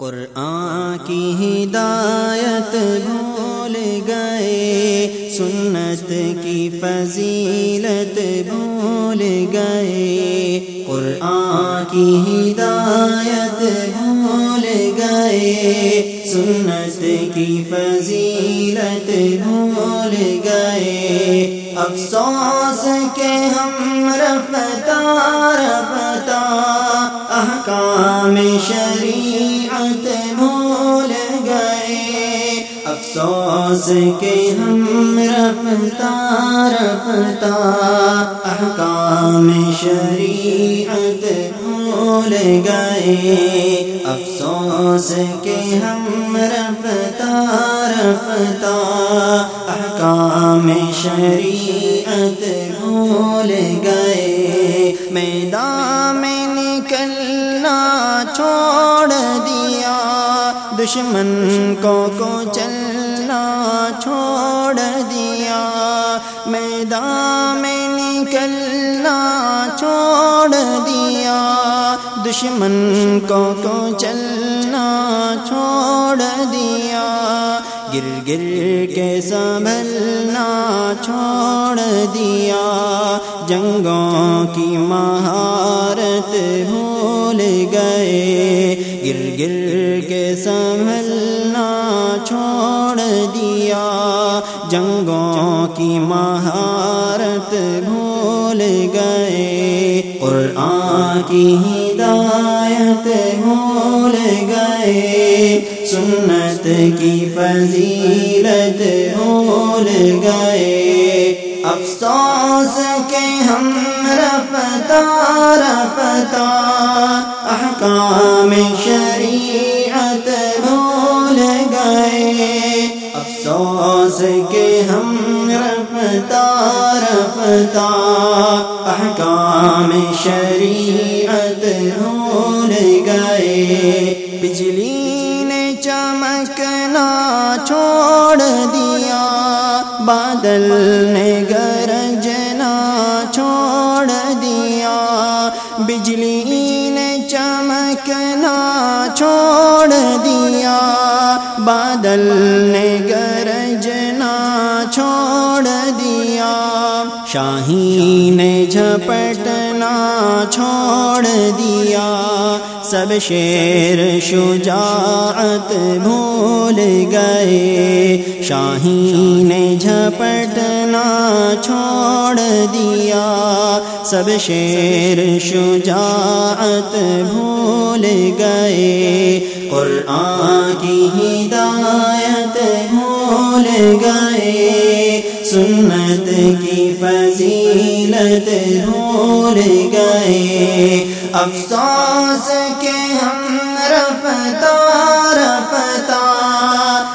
قرآن کی ہدایت بھول گئے، سنت کی فضیلت بھول گئے۔ قرآن کی ہدایت بھول گئے سنت کی فضیلت بھول گئے۔ افسوس کے ہم رفتہ رفتہ احکام شریعت بھول گئے۔ افسوس کے ہم رفتہ رفتہ احکام شریعت بھول گئے۔ افسوس کے ہم رفتہ رفتہ احکام شریعت بھول گئے۔ میدان میں نکلنا چھوڑ دیا۔ دشمن کو کو چلنا چھوڑ دیا۔ میدان میں نکلنا چھوڑ دیا۔ دشمن کو کو چلنا چھوڑ دیا۔ گر گر کے سنبھلنا چھوڑ دیا۔ جنگوں کی مہارت بھول گئے۔ گر گر کے سنبھلنا چھوڑ دیا۔ جنگوں کی مہارت قرآن کی ہدایت بھول گئے، سنت کی فضیلت بھول گئے۔ افسوس کے ہم رفتہ رفتہ، احکام شریعت بھول گئے۔ افسوس کے ہم رفتہ رفتہ احکام شریعت بھول گئے۔ بجلی نے چمکنا چھوڑ دیا، بادل نے گرجنا چھوڑ دیا۔ بجلی نے چمکنا چھوڑ دیا، بادل نے گرجنا چھوڑ شاہی نے جھپٹنا چھوڑ دیا، سب شیر شجاعت بھول گئے۔ شاہی نے جھپٹنا چھوڑ دیا، سب شیر شجاعت بھول گئے۔ قرآن کی ہدایت بھول گئے۔ سنت کی فضیلت بھول گئے۔ افسوس کے ہم رفتہ رفتہ۔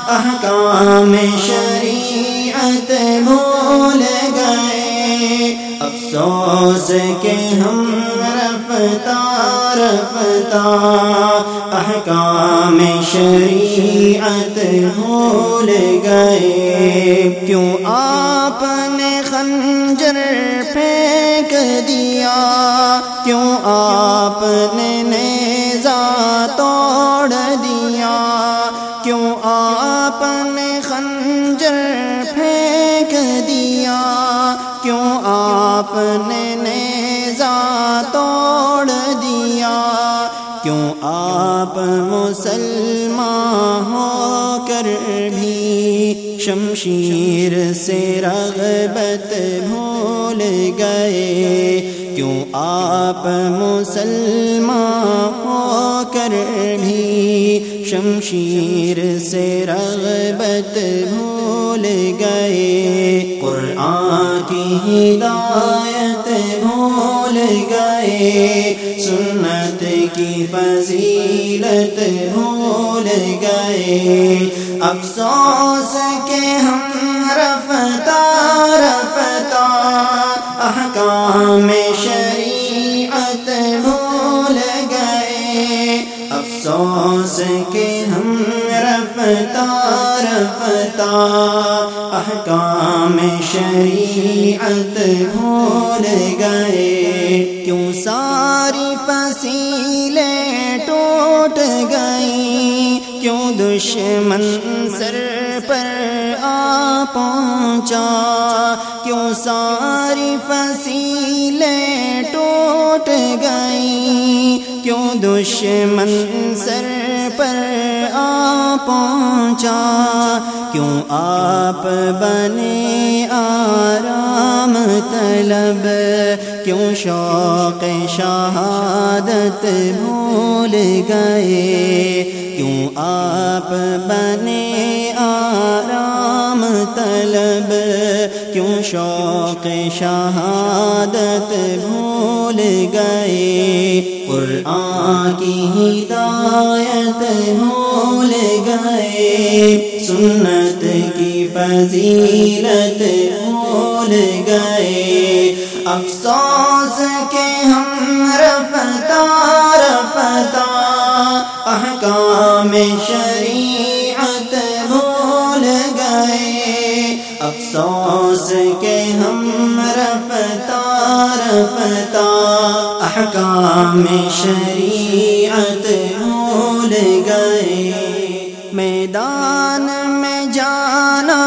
احکام شریعت بھول گئے۔ افسوس کے ہم رفتہ رفتہ احکام شریعت بھول گئے۔ کیوں آپ نے خنجر پھینک دیا؟ کیوں آپ نے کیوں آپ مسلمان ہو کر بھی شمشیر سے رغبت بھول گئے؟ کیوں آپ مسلمان ہو کر بھی شمشیر سے رغبت بھول گئے؟ قرآن کی ہدایت گئے سنت کی فضیلت بھول گئے افسوس کے ہم رفتہ رفتہ احکام شریعت بھول گئے افسوس کے ہم رفتہ رفتہ احکام شریعت بھول گئے۔ کیوں ساری فصیلیں ٹوٹ گئیں؟ کیوں دشمن سر پر آ پہنچا؟ کیوں ساری فصیلیں ٹوٹ گئی کیوں دشمن سر پر آ پہنچا۔ کیوں آپ بنے آرام طلب؟ کیوں شوق شہادت بھول گئے؟ کیوں آپ بنے آرام طلب؟ کیوں شوق شہادت بھول گئے؟ قرآن کی ہدایت بھول گئے۔ سنت کی فضیلت بھول گئے۔ افسوس کے ہم رفتا رفتا احکام شریعت رفتا احکام شریعت بھول گئے۔ میدان میں جانا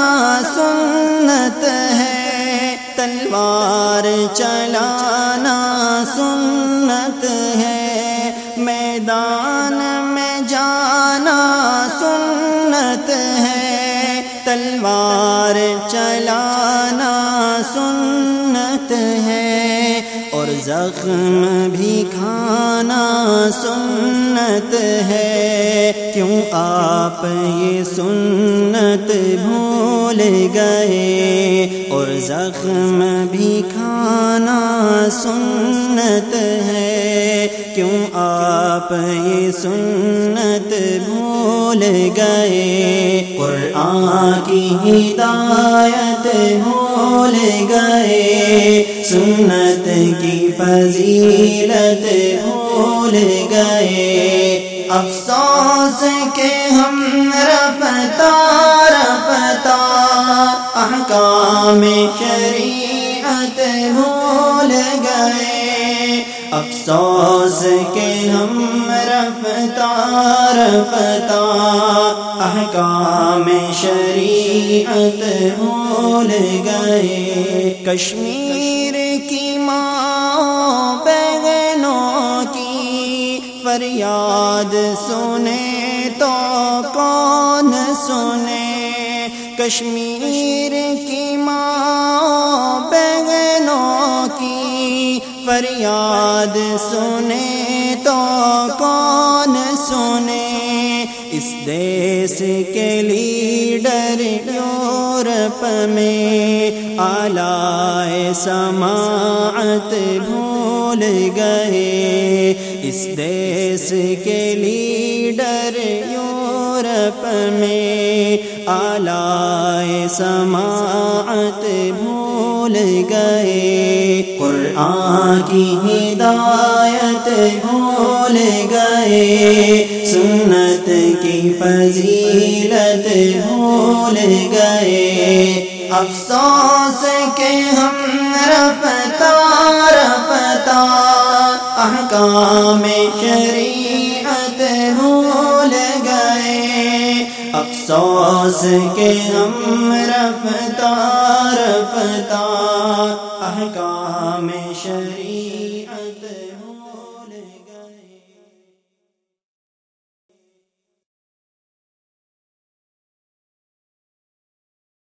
سنت ہے، تلوار چلانا سنت ہے۔ میدان میں جانا سنت ہے، تلوار چلانا سنت زخم بھی کھانا سنت ہے۔ کیوں آپ یہ سنت بھول گئے؟ اور زخم بھی کھانا سنت ہے۔ کیوں آپ یہ سنت بھول گئے؟ قرآن کی ہدایت گئے۔ سنت کی فضیلت بھول گئے۔ افسوس کے ہم رفتہ رفتہ احکام شریعت افسوس کے ہم رفتا رفتا احکام شریعت بھول گئے۔ کشمیر کی ماں بہنوں کی فریاد سنے تو کون سنے؟ کشمیر کی ماں فریاد سنے تو کون سنے؟ اس دیس کے لیڈر یورپ میں آلائے سماعت بھول گئے۔ اس دیس کے لیڈر یورپ میں آلائے سماعت بھول گئے۔ قرآن کی ہدایت بھول گئے۔ سنت کی فضیلت بھول گئے۔ افسوس کے ہم رفتا رفتا احکام شریعت افسوس کے ہم رفتار رفتار احکام شریف